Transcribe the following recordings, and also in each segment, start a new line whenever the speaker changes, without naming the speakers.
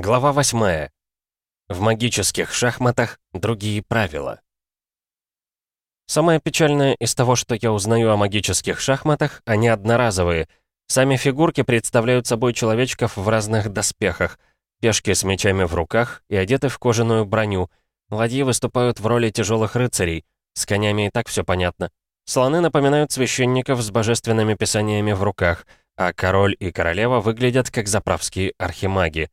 Глава 8. В магических шахматах другие правила. Самое печальное из того, что я узнаю о магических шахматах, они одноразовые. Сами фигурки представляют собой человечков в разных доспехах, пешки с мечами в руках и одеты в кожаную броню. Ладьи выступают в роли тяжелых рыцарей. С конями и так все понятно. Слоны напоминают священников с божественными писаниями в руках, а король и королева выглядят как заправские архимаги.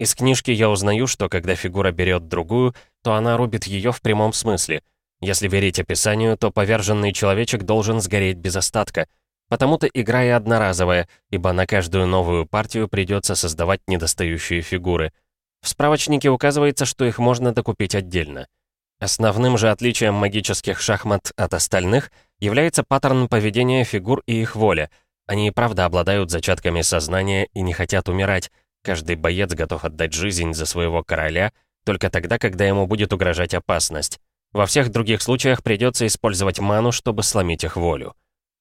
Из книжки я узнаю, что когда фигура берет другую, то она рубит ее в прямом смысле. Если верить описанию, то поверженный человечек должен сгореть без остатка. Потому-то игра и одноразовая, ибо на каждую новую партию придется создавать недостающие фигуры. В справочнике указывается, что их можно докупить отдельно. Основным же отличием магических шахмат от остальных является паттерн поведения фигур и их воля. Они и правда обладают зачатками сознания и не хотят умирать, Каждый боец готов отдать жизнь за своего короля только тогда, когда ему будет угрожать опасность. Во всех других случаях придется использовать ману, чтобы сломить их волю.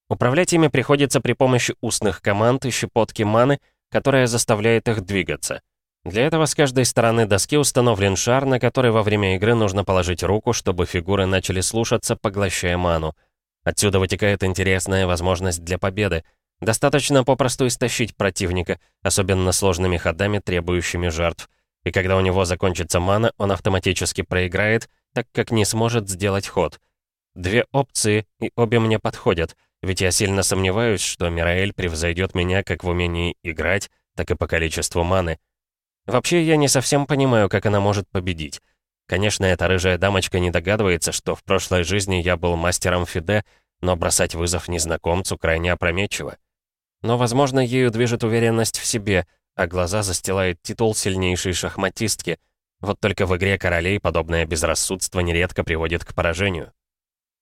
Управлять ими приходится при помощи устных команд и щепотки маны, которая заставляет их двигаться. Для этого с каждой стороны доски установлен шар, на который во время игры нужно положить руку, чтобы фигуры начали слушаться, поглощая ману. Отсюда вытекает интересная возможность для победы — Достаточно попросту истощить противника, особенно сложными ходами, требующими жертв. И когда у него закончится мана, он автоматически проиграет, так как не сможет сделать ход. Две опции, и обе мне подходят, ведь я сильно сомневаюсь, что Мираэль превзойдет меня как в умении играть, так и по количеству маны. Вообще, я не совсем понимаю, как она может победить. Конечно, эта рыжая дамочка не догадывается, что в прошлой жизни я был мастером Фиде, но бросать вызов незнакомцу крайне опрометчиво. Но, возможно, ею движет уверенность в себе, а глаза застилает титул сильнейшей шахматистки. Вот только в игре королей подобное безрассудство нередко приводит к поражению.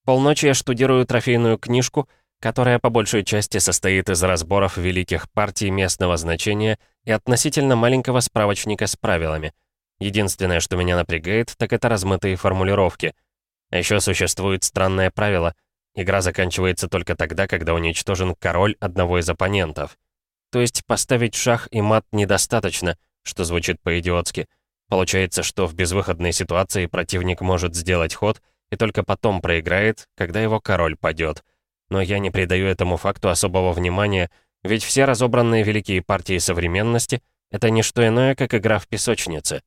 Полночи я штудирую трофейную книжку, которая по большей части состоит из разборов великих партий местного значения и относительно маленького справочника с правилами. Единственное, что меня напрягает, так это размытые формулировки. А еще существует странное правило — Игра заканчивается только тогда, когда уничтожен король одного из оппонентов. То есть поставить шах и мат недостаточно, что звучит по-идиотски. Получается, что в безвыходной ситуации противник может сделать ход и только потом проиграет, когда его король падет. Но я не придаю этому факту особого внимания, ведь все разобранные великие партии современности — это не что иное, как игра в песочнице.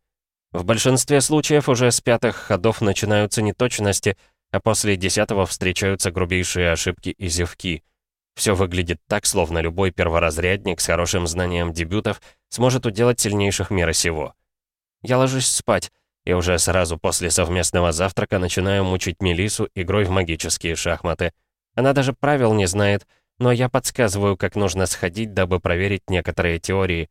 В большинстве случаев уже с пятых ходов начинаются неточности — а после десятого встречаются грубейшие ошибки и зевки. Все выглядит так, словно любой перворазрядник с хорошим знанием дебютов сможет уделать сильнейших мира сего. Я ложусь спать, и уже сразу после совместного завтрака начинаю мучить Мелису игрой в магические шахматы. Она даже правил не знает, но я подсказываю, как нужно сходить, дабы проверить некоторые теории.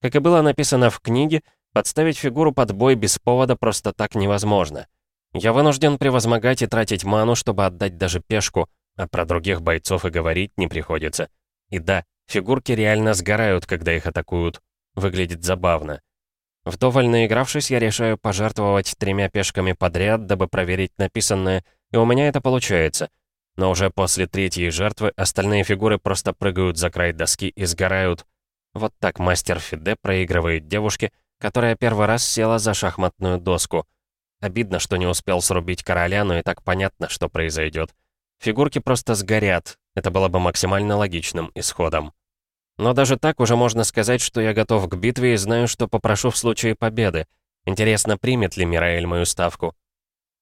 Как и было написано в книге, подставить фигуру под бой без повода просто так невозможно — я вынужден превозмогать и тратить ману, чтобы отдать даже пешку, а про других бойцов и говорить не приходится. И да, фигурки реально сгорают, когда их атакуют. Выглядит забавно. Вдоволь наигравшись, я решаю пожертвовать тремя пешками подряд, дабы проверить написанное, и у меня это получается. Но уже после третьей жертвы остальные фигуры просто прыгают за край доски и сгорают. Вот так мастер Фиде проигрывает девушке, которая первый раз села за шахматную доску — Обидно, что не успел срубить короля, но и так понятно, что произойдет. Фигурки просто сгорят. Это было бы максимально логичным исходом. Но даже так уже можно сказать, что я готов к битве и знаю, что попрошу в случае победы. Интересно, примет ли Мираэль мою ставку.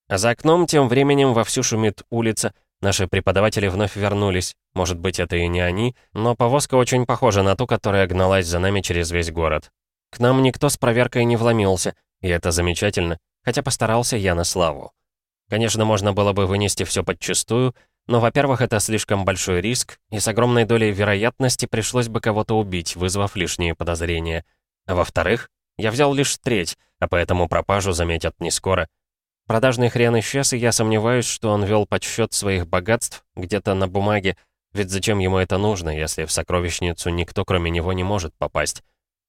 А за окном тем временем вовсю шумит улица. Наши преподаватели вновь вернулись. Может быть, это и не они, но повозка очень похожа на ту, которая гналась за нами через весь город. К нам никто с проверкой не вломился, и это замечательно хотя постарался я на славу. Конечно, можно было бы вынести все подчистую, но, во-первых, это слишком большой риск, и с огромной долей вероятности пришлось бы кого-то убить, вызвав лишние подозрения. А во-вторых, я взял лишь треть, а поэтому пропажу заметят не скоро. Продажный хрен исчез, и я сомневаюсь, что он вел подсчет своих богатств где-то на бумаге, ведь зачем ему это нужно, если в сокровищницу никто кроме него не может попасть?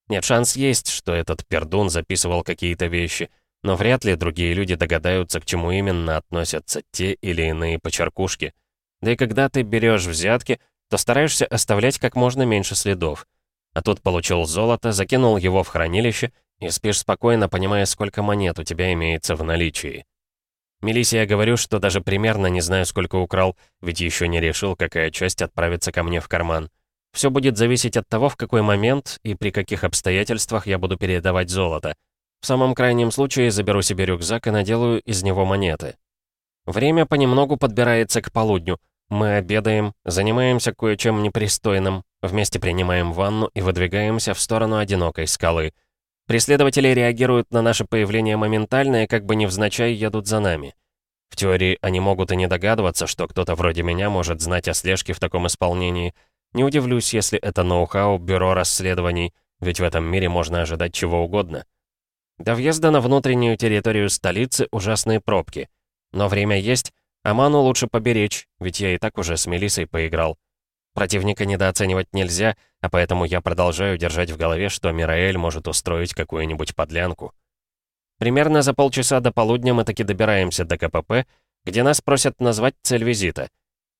Нет, шанс есть, что этот пердун записывал какие-то вещи — но вряд ли другие люди догадаются, к чему именно относятся те или иные почеркушки. Да и когда ты берешь взятки, то стараешься оставлять как можно меньше следов. А тут получил золото, закинул его в хранилище и спишь спокойно, понимая, сколько монет у тебя имеется в наличии. Мелиссе я говорю, что даже примерно не знаю, сколько украл, ведь еще не решил, какая часть отправится ко мне в карман. Все будет зависеть от того, в какой момент и при каких обстоятельствах я буду передавать золото. В самом крайнем случае заберу себе рюкзак и наделаю из него монеты. Время понемногу подбирается к полудню. Мы обедаем, занимаемся кое-чем непристойным, вместе принимаем ванну и выдвигаемся в сторону одинокой скалы. Преследователи реагируют на наше появление моментально и как бы невзначай едут за нами. В теории они могут и не догадываться, что кто-то вроде меня может знать о слежке в таком исполнении. Не удивлюсь, если это ноу-хау бюро расследований, ведь в этом мире можно ожидать чего угодно. До въезда на внутреннюю территорию столицы ужасные пробки — но время есть, а ману лучше поберечь, ведь я и так уже с Мелисой поиграл. Противника недооценивать нельзя, а поэтому я продолжаю держать в голове, что Мираэль может устроить какую-нибудь подлянку. Примерно за полчаса до полудня мы таки добираемся до КПП, где нас просят назвать цель визита.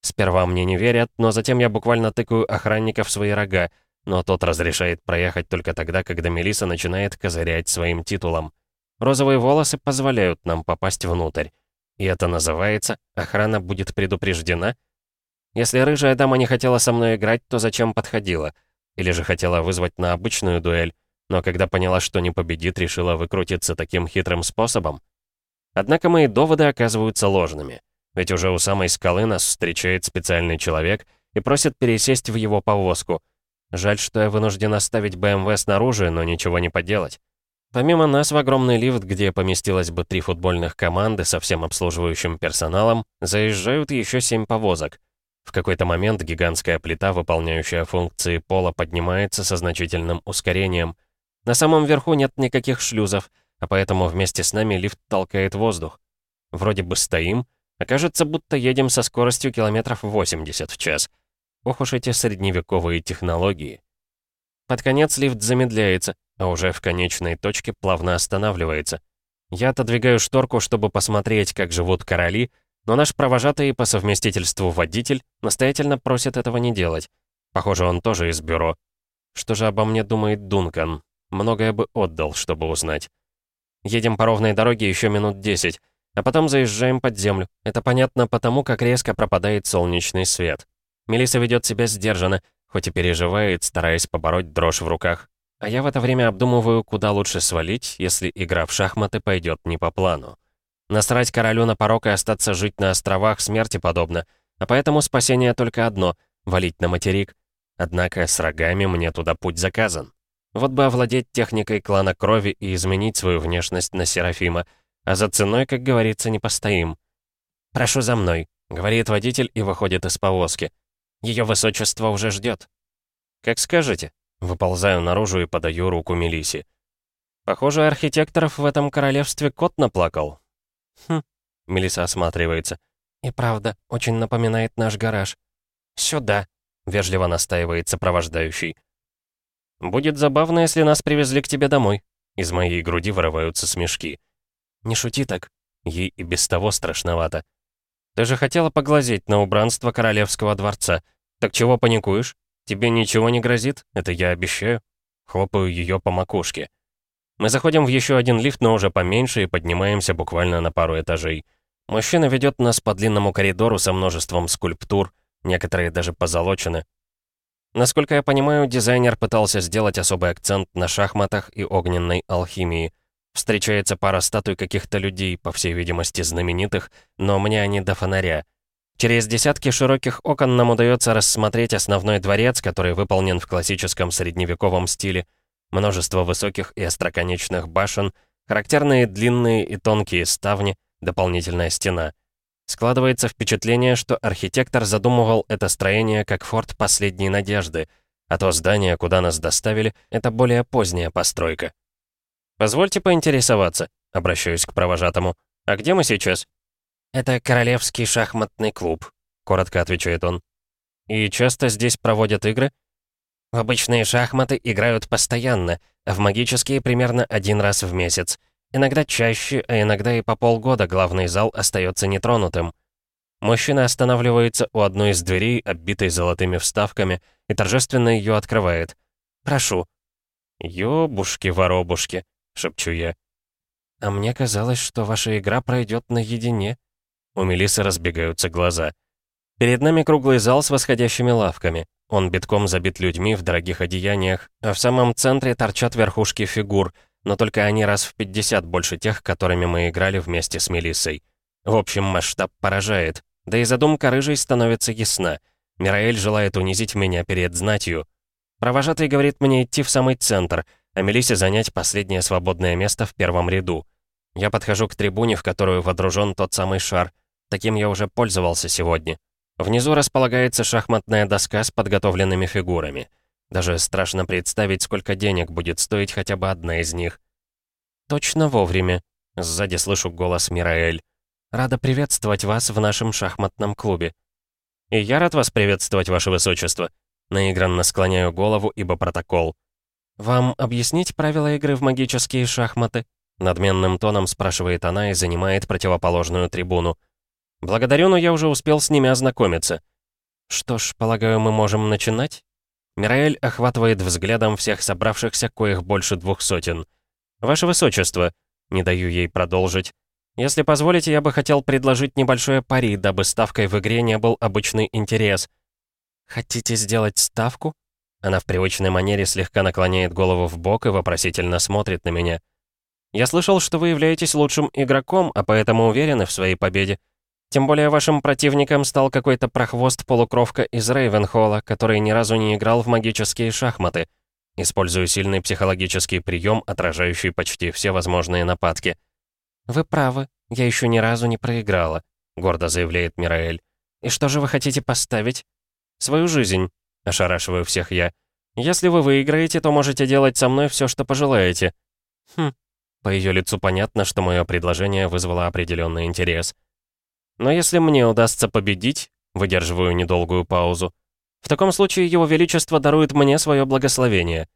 Сперва мне не верят, но затем я буквально тыкаю охранника в свои рога, но тот разрешает проехать только тогда, когда Мелиса начинает козырять своим титулом. Розовые волосы позволяют нам попасть внутрь. И это называется «охрана будет предупреждена»? Если рыжая дама не хотела со мной играть, то зачем подходила? Или же хотела вызвать на обычную дуэль, но когда поняла, что не победит, решила выкрутиться таким хитрым способом? Однако мои доводы оказываются ложными. Ведь уже у самой скалы нас встречает специальный человек и просит пересесть в его повозку. Жаль, что я вынужден оставить БМВ снаружи, но ничего не поделать. Помимо нас в огромный лифт, где поместилось бы три футбольных команды со всем обслуживающим персоналом, заезжают еще семь повозок. В какой-то момент гигантская плита, выполняющая функции пола, поднимается со значительным ускорением. На самом верху нет никаких шлюзов, а поэтому вместе с нами лифт толкает воздух. Вроде бы стоим, а кажется, будто едем со скоростью километров 80 в час. Ох уж эти средневековые технологии. Под конец лифт замедляется, а уже в конечной точке плавно останавливается. Я отодвигаю шторку, чтобы посмотреть, как живут короли, но наш провожатый по совместительству водитель настоятельно просит этого не делать. Похоже, он тоже из бюро. Что же обо мне думает Дункан? Многое бы отдал, чтобы узнать. Едем по ровной дороге еще минут 10, а потом заезжаем под землю. Это понятно потому, как резко пропадает солнечный свет. Мелиса ведет себя сдержанно, хоть и переживает, стараясь побороть дрожь в руках. А я в это время обдумываю, куда лучше свалить, если игра в шахматы пойдет не по плану. Насрать королю на порог и остаться жить на островах смерти подобно, а поэтому спасение только одно — валить на материк. Однако с рогами мне туда путь заказан. Вот бы овладеть техникой клана крови и изменить свою внешность на Серафима, а за ценой, как говорится, не постоим. «Прошу за мной», — говорит водитель и выходит из повозки. Ее высочество уже ждет. «Как скажете», Выползаю наружу и подаю руку Мелисе. Похоже, архитекторов в этом королевстве кот наплакал. Хм, Мелиса осматривается. И правда, очень напоминает наш гараж. Сюда, вежливо настаивает сопровождающий. Будет забавно, если нас привезли к тебе домой. Из моей груди вырываются смешки. Не шути так. Ей и без того страшновато. Ты же хотела поглазеть на убранство королевского дворца. Так чего паникуешь? «Тебе ничего не грозит? Это я обещаю». Хлопаю ее по макушке. Мы заходим в еще один лифт, но уже поменьше, и поднимаемся буквально на пару этажей. Мужчина ведет нас по длинному коридору со множеством скульптур, некоторые даже позолочены. Насколько я понимаю, дизайнер пытался сделать особый акцент на шахматах и огненной алхимии. Встречается пара статуй каких-то людей, по всей видимости знаменитых, но мне они до фонаря. Через десятки широких окон нам удается рассмотреть основной дворец, который выполнен в классическом средневековом стиле. Множество высоких и остроконечных башен, характерные длинные и тонкие ставни, дополнительная стена. Складывается впечатление, что архитектор задумывал это строение как форт последней надежды, а то здание, куда нас доставили, это более поздняя постройка. «Позвольте поинтересоваться», — обращаюсь к провожатому. «А где мы сейчас?» «Это Королевский шахматный клуб», — коротко отвечает он. «И часто здесь проводят игры?» «В обычные шахматы играют постоянно, а в магические примерно один раз в месяц. Иногда чаще, а иногда и по полгода главный зал остается нетронутым». Мужчина останавливается у одной из дверей, оббитой золотыми вставками, и торжественно ее открывает. «Прошу». «Ёбушки-воробушки». — шепчу я. «А мне казалось, что ваша игра пройдет наедине». У Мелисы разбегаются глаза. Перед нами круглый зал с восходящими лавками. Он битком забит людьми в дорогих одеяниях, а в самом центре торчат верхушки фигур, но только они раз в 50 больше тех, которыми мы играли вместе с Мелиссой. В общем, масштаб поражает. Да и задумка рыжей становится ясна. Мираэль желает унизить меня перед знатью. Провожатый говорит мне идти в самый центр, а Мелиссе занять последнее свободное место в первом ряду. Я подхожу к трибуне, в которую водружен тот самый шар. Таким я уже пользовался сегодня. Внизу располагается шахматная доска с подготовленными фигурами. Даже страшно представить, сколько денег будет стоить хотя бы одна из них. «Точно вовремя», — сзади слышу голос Мираэль. «Рада приветствовать вас в нашем шахматном клубе». «И я рад вас приветствовать, ваше высочество», Наигранно склоняю голову, ибо протокол. «Вам объяснить правила игры в магические шахматы?» Надменным тоном спрашивает она и занимает противоположную трибуну. «Благодарю, но я уже успел с ними ознакомиться». «Что ж, полагаю, мы можем начинать?» Мираэль охватывает взглядом всех собравшихся, коих больше двух сотен. «Ваше Высочество», — не даю ей продолжить, «если позволите, я бы хотел предложить небольшое пари, дабы ставкой в игре не был обычный интерес». «Хотите сделать ставку?» Она в привычной манере слегка наклоняет голову в бок и вопросительно смотрит на меня. «Я слышал, что вы являетесь лучшим игроком, а поэтому уверены в своей победе. Тем более вашим противником стал какой-то прохвост-полукровка из Рейвенхолла, который ни разу не играл в магические шахматы. Использую сильный психологический прием, отражающий почти все возможные нападки. «Вы правы, я еще ни разу не проиграла», — гордо заявляет Мираэль. «И что же вы хотите поставить?» «Свою жизнь», — ошарашиваю всех я. «Если вы выиграете, то можете делать со мной все, что пожелаете». Хм. По ее лицу понятно, что мое предложение вызвало определенный интерес. Но если мне удастся победить, выдерживаю недолгую паузу, в таком случае Его Величество дарует мне свое благословение.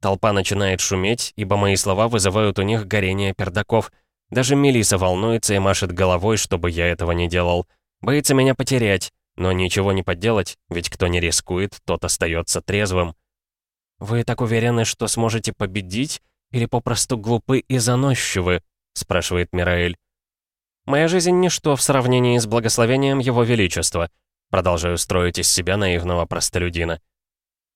Толпа начинает шуметь, ибо мои слова вызывают у них горение пердаков. Даже Мелиса волнуется и машет головой, чтобы я этого не делал. Боится меня потерять. Но ничего не поделать, ведь кто не рискует, тот остается трезвым. «Вы так уверены, что сможете победить? Или попросту глупы и заносчивы?» — спрашивает Мираэль. «Моя жизнь — ничто в сравнении с благословением Его Величества», продолжаю строить из себя наивного простолюдина.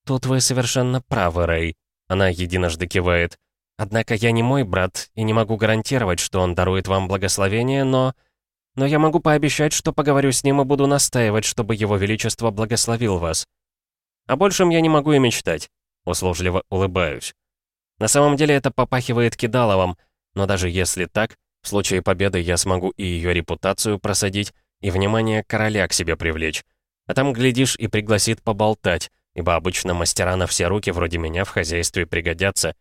«Тут вы совершенно правы, Рэй», — она единожды кивает. «Однако я не мой брат и не могу гарантировать, что он дарует вам благословение, но...» Но я могу пообещать, что поговорю с ним и буду настаивать, чтобы его величество благословил вас. О большем я не могу и мечтать. Услужливо улыбаюсь. На самом деле это попахивает кидаловым, но даже если так, в случае победы я смогу и ее репутацию просадить, и внимание короля к себе привлечь. А там, глядишь, и пригласит поболтать, ибо обычно мастера на все руки вроде меня в хозяйстве пригодятся.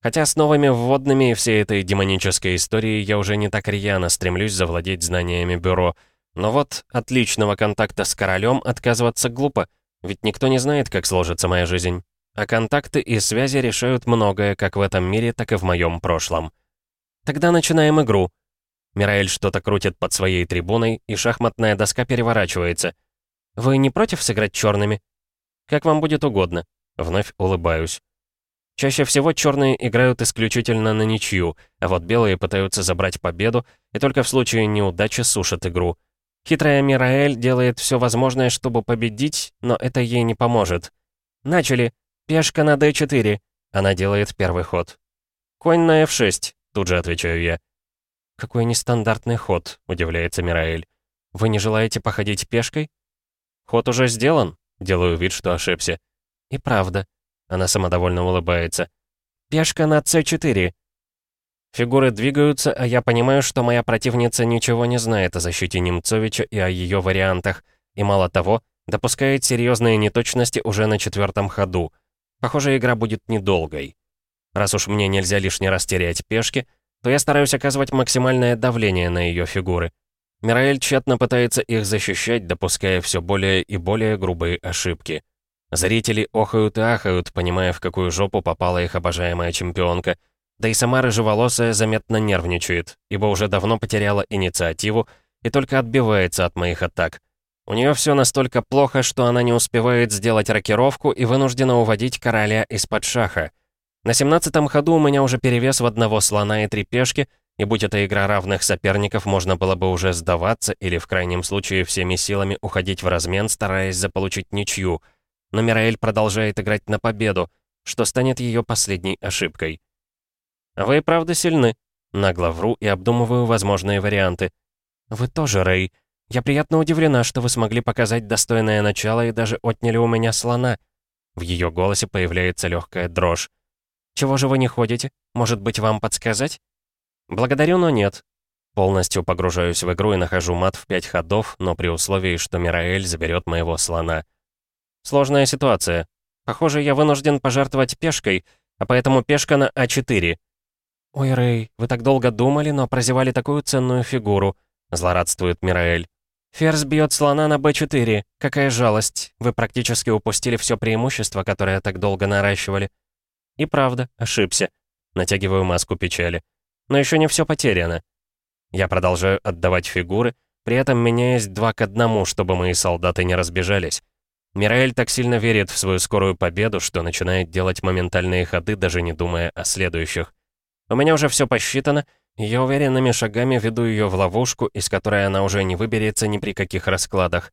Хотя с новыми вводными и всей этой демонической историей я уже не так рьяно стремлюсь завладеть знаниями бюро. Но вот от личного контакта с королем отказываться глупо, ведь никто не знает, как сложится моя жизнь. А контакты и связи решают многое как в этом мире, так и в моем прошлом. Тогда начинаем игру. Мираэль что-то крутит под своей трибуной, и шахматная доска переворачивается. Вы не против сыграть черными? Как вам будет угодно. Вновь улыбаюсь. Чаще всего черные играют исключительно на ничью, а вот белые пытаются забрать победу и только в случае неудачи сушат игру. Хитрая Мираэль делает все возможное, чтобы победить, но это ей не поможет. Начали. Пешка на d4. Она делает первый ход. Конь на f6, тут же отвечаю я. Какой нестандартный ход, удивляется Мираэль. Вы не желаете походить пешкой? Ход уже сделан, делаю вид, что ошибся. И правда. Она самодовольно улыбается. «Пешка на С4». Фигуры двигаются, а я понимаю, что моя противница ничего не знает о защите Немцовича и о ее вариантах, и мало того, допускает серьезные неточности уже на четвертом ходу. Похоже, игра будет недолгой. Раз уж мне нельзя лишний раз терять пешки, то я стараюсь оказывать максимальное давление на ее фигуры. Мираэль тщетно пытается их защищать, допуская все более и более грубые ошибки. Зрители охают и ахают, понимая, в какую жопу попала их обожаемая чемпионка. Да и сама рыжеволосая заметно нервничает, ибо уже давно потеряла инициативу и только отбивается от моих атак. У нее все настолько плохо, что она не успевает сделать рокировку и вынуждена уводить короля из-под шаха. На семнадцатом ходу у меня уже перевес в одного слона и три пешки, и будь это игра равных соперников, можно было бы уже сдаваться или, в крайнем случае, всеми силами уходить в размен, стараясь заполучить ничью. Но Мираэль продолжает играть на победу, что станет ее последней ошибкой. «Вы правда сильны», — нагло вру и обдумываю возможные варианты. «Вы тоже, Рэй. Я приятно удивлена, что вы смогли показать достойное начало и даже отняли у меня слона». В ее голосе появляется легкая дрожь. «Чего же вы не ходите? Может быть, вам подсказать?» «Благодарю, но нет». Полностью погружаюсь в игру и нахожу мат в пять ходов, но при условии, что Мираэль заберет моего слона. Сложная ситуация. Похоже, я вынужден пожертвовать пешкой, а поэтому пешка на А4. «Ой, Рэй, вы так долго думали, но прозевали такую ценную фигуру», — злорадствует Мираэль. «Ферзь бьет слона на Б4. Какая жалость. Вы практически упустили все преимущество, которое так долго наращивали». И правда, ошибся. Натягиваю маску печали. Но еще не все потеряно. Я продолжаю отдавать фигуры, при этом меняясь два к одному, чтобы мои солдаты не разбежались. Мираэль так сильно верит в свою скорую победу, что начинает делать моментальные ходы, даже не думая о следующих. У меня уже все посчитано, и я уверенными шагами веду ее в ловушку, из которой она уже не выберется ни при каких раскладах.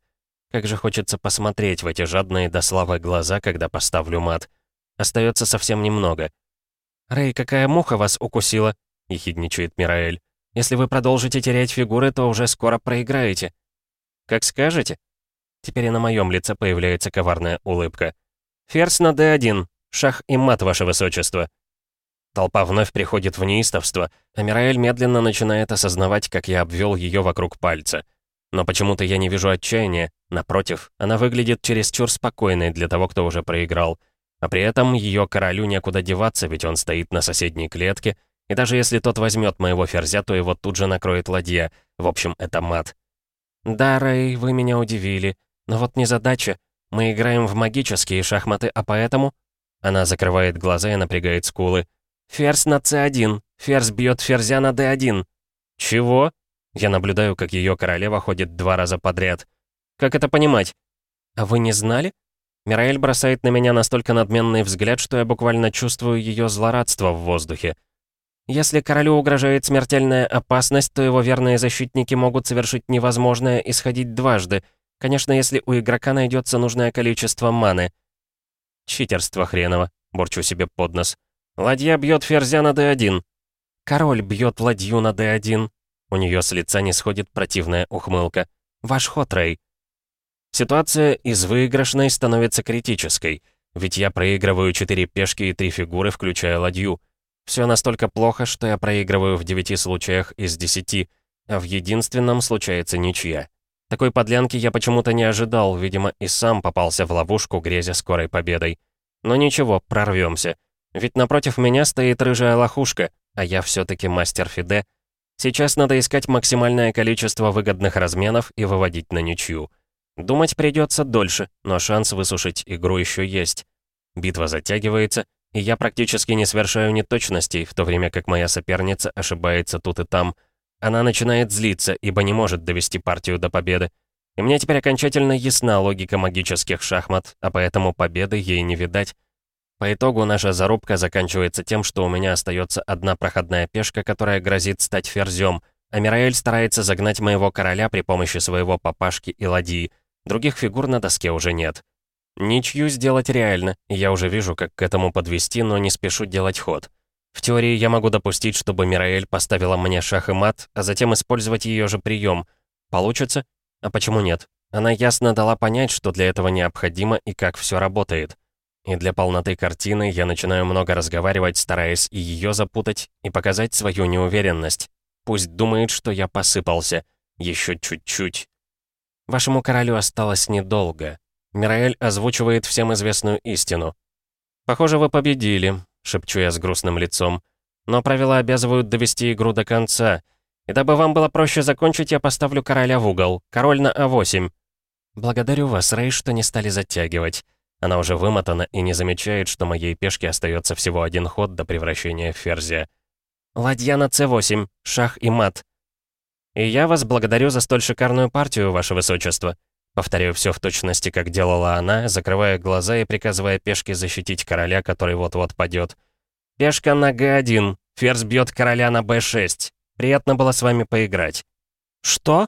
Как же хочется посмотреть в эти жадные до славы глаза, когда поставлю мат. Остается совсем немного. «Рэй, какая муха вас укусила?» — ехидничает Мираэль. «Если вы продолжите терять фигуры, то уже скоро проиграете». «Как скажете». Теперь и на моем лице появляется коварная улыбка. «Ферзь на d1. Шах и мат, ваше высочество». Толпа вновь приходит в неистовство, а Мираэль медленно начинает осознавать, как я обвел ее вокруг пальца. Но почему-то я не вижу отчаяния. Напротив, она выглядит чересчур спокойной для того, кто уже проиграл. А при этом ее королю некуда деваться, ведь он стоит на соседней клетке, и даже если тот возьмет моего ферзя, то его тут же накроет ладья. В общем, это мат. «Да, Рэй, вы меня удивили. Но вот не задача. Мы играем в магические шахматы, а поэтому...» Она закрывает глаза и напрягает скулы. «Ферзь на c1. Ферзь бьет ферзя на d1». «Чего?» Я наблюдаю, как ее королева ходит два раза подряд. «Как это понимать?» «А вы не знали?» Мираэль бросает на меня настолько надменный взгляд, что я буквально чувствую ее злорадство в воздухе. Если королю угрожает смертельная опасность, то его верные защитники могут совершить невозможное и сходить дважды. Конечно, если у игрока найдется нужное количество маны. Читерство хреново, бурчу себе под нос. Ладья бьет ферзя на d1. Король бьет ладью на d1. У нее с лица не сходит противная ухмылка. Ваш ход, Рэй. Ситуация из выигрышной становится критической, ведь я проигрываю 4 пешки и 3 фигуры, включая ладью. Все настолько плохо, что я проигрываю в 9 случаях из 10, а в единственном случается ничья. Такой подлянки я почему-то не ожидал, видимо, и сам попался в ловушку, грезя скорой победой. Но ничего, прорвемся. Ведь напротив меня стоит рыжая лохушка, а я все таки мастер Фиде. Сейчас надо искать максимальное количество выгодных разменов и выводить на ничью. Думать придется дольше, но шанс высушить игру еще есть. Битва затягивается, и я практически не совершаю неточностей, в то время как моя соперница ошибается тут и там. Она начинает злиться, ибо не может довести партию до победы. И мне теперь окончательно ясна логика магических шахмат, а поэтому победы ей не видать. По итогу наша зарубка заканчивается тем, что у меня остается одна проходная пешка, которая грозит стать ферзем, а Мираэль старается загнать моего короля при помощи своего папашки и ладьи — Других фигур на доске уже нет. Ничью сделать реально, и я уже вижу, как к этому подвести, но не спешу делать ход. В теории я могу допустить, чтобы Мираэль поставила мне шах и мат, а затем использовать ее же прием. Получится? А почему нет? Она ясно дала понять, что для этого необходимо и как все работает. И для полноты картины я начинаю много разговаривать, стараясь и ее запутать, и показать свою неуверенность. Пусть думает, что я посыпался. Еще чуть-чуть, Вашему королю осталось недолго. Мираэль озвучивает всем известную истину. «Похоже, вы победили», — шепчу я с грустным лицом. «Но правила обязывают довести игру до конца. И дабы вам было проще закончить, я поставлю короля в угол. Король на А8». «Благодарю вас, Рэй, что не стали затягивать». Она уже вымотана и не замечает, что моей пешке остается всего один ход до превращения в ферзя. «Ладья на С8, шах и мат. «И я вас благодарю за столь шикарную партию, ваше высочество». Повторяю все в точности, как делала она, закрывая глаза и приказывая пешке защитить короля, который вот-вот падет. «Пешка на Г1. Ферзь бьет короля на Б6. Приятно было с вами поиграть». «Что?»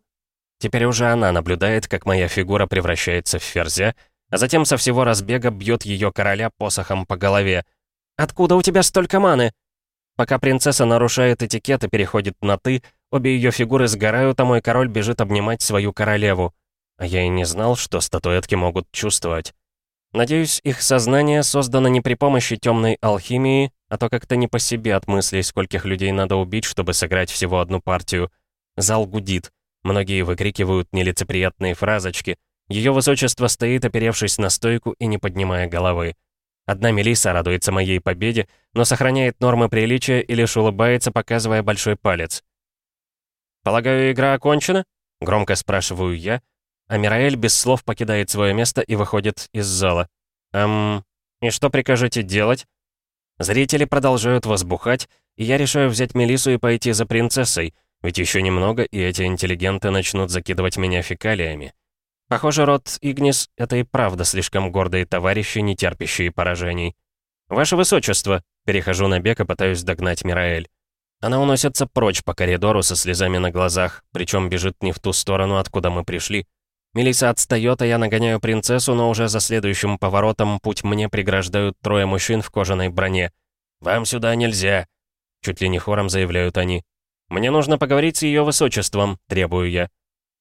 Теперь уже она наблюдает, как моя фигура превращается в ферзя, а затем со всего разбега бьет ее короля посохом по голове. «Откуда у тебя столько маны?» Пока принцесса нарушает этикет и переходит на «ты», обе ее фигуры сгорают, а мой король бежит обнимать свою королеву. А я и не знал, что статуэтки могут чувствовать. Надеюсь, их сознание создано не при помощи темной алхимии, а то как-то не по себе от мыслей, скольких людей надо убить, чтобы сыграть всего одну партию. Зал гудит. Многие выкрикивают нелицеприятные фразочки. Ее высочество стоит, оперевшись на стойку и не поднимая головы. Одна Мелиса радуется моей победе, но сохраняет нормы приличия и лишь улыбается, показывая большой палец. «Полагаю, игра окончена?» — громко спрашиваю я, а Мираэль без слов покидает свое место и выходит из зала. «Эм, и что прикажете делать?» Зрители продолжают возбухать, и я решаю взять Мелису и пойти за принцессой, ведь еще немного, и эти интеллигенты начнут закидывать меня фекалиями. Похоже, род Игнис — это и правда слишком гордые товарищи, не терпящие поражений. «Ваше Высочество!» — перехожу на бег и пытаюсь догнать Мираэль. Она уносится прочь по коридору со слезами на глазах, причем бежит не в ту сторону, откуда мы пришли. Мелиса отстает, а я нагоняю принцессу, но уже за следующим поворотом путь мне преграждают трое мужчин в кожаной броне. «Вам сюда нельзя!» Чуть ли не хором заявляют они. «Мне нужно поговорить с ее высочеством», — требую я.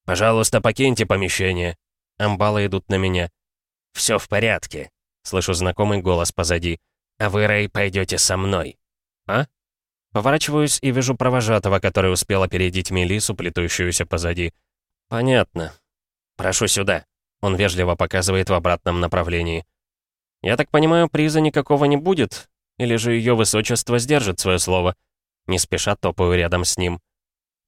«Пожалуйста, покиньте помещение». Амбалы идут на меня. «Все в порядке», — слышу знакомый голос позади. «А вы, Рэй, пойдете со мной». «А?» Поворачиваюсь и вижу провожатого, который успел опередить Мелису, плетущуюся позади. «Понятно. «Прошу сюда». Он вежливо показывает в обратном направлении. «Я так понимаю, приза никакого не будет? Или же ее высочество сдержит свое слово?» Не спеша топаю рядом с ним.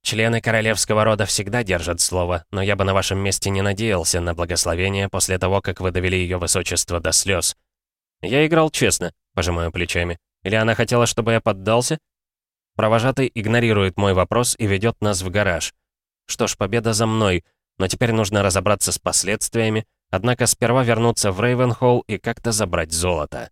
«Члены королевского рода всегда держат слово, но я бы на вашем месте не надеялся на благословение после того, как вы довели ее высочество до слез. Я играл честно, пожимаю плечами. Или она хотела, чтобы я поддался?» Провожатый игнорирует мой вопрос и ведет нас в гараж. Что ж, победа за мной — но теперь нужно разобраться с последствиями, однако сперва вернуться в Рейвенхолл и как-то забрать золото.